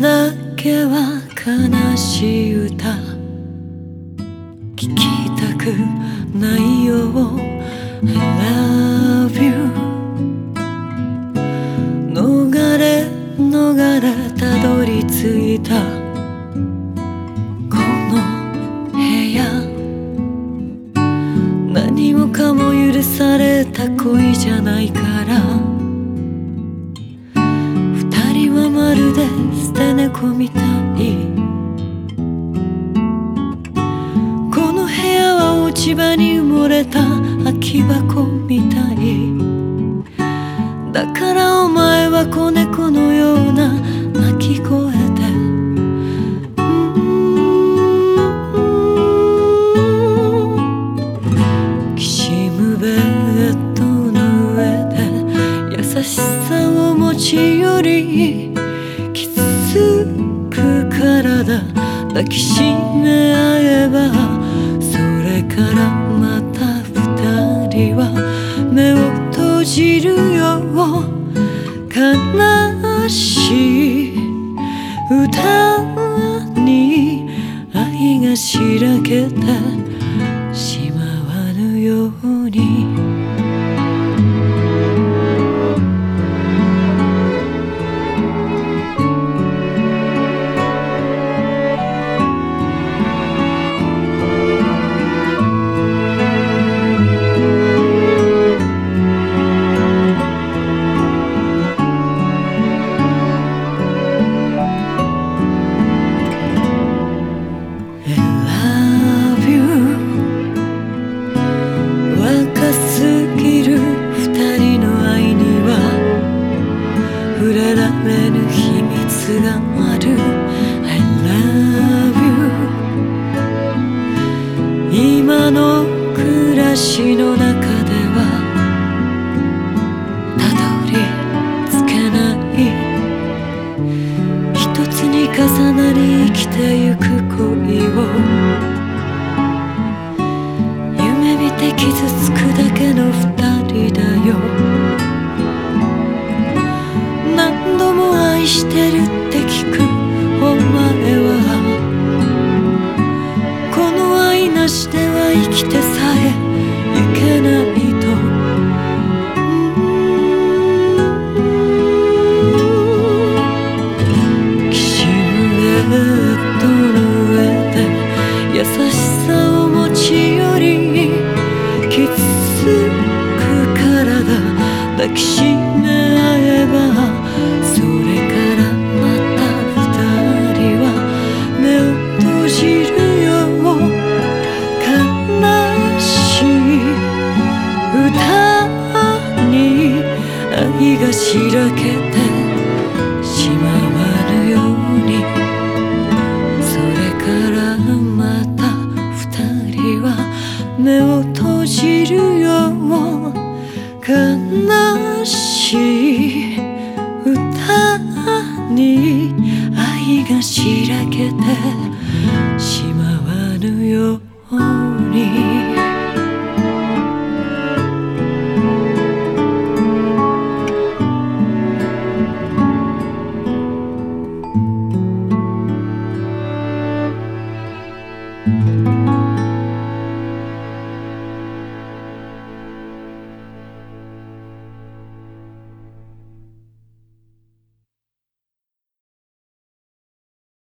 だけは悲しい歌。聞きたくないよ。I love you 逃れ逃れたどり着いた。この部屋。何もかも許された恋じゃないから。で捨て猫みたい。この部屋は落ち葉に埋もれた空き箱みたい。だからお前は子猫の抱きしめ合えばそれからまた二人は目を閉じるよ悲しい歌に愛がしらけてしまわぬようにがある。I love you 今の暮らしの中目を閉じるよ。悲しい歌に愛がしらけてしまわぬよ。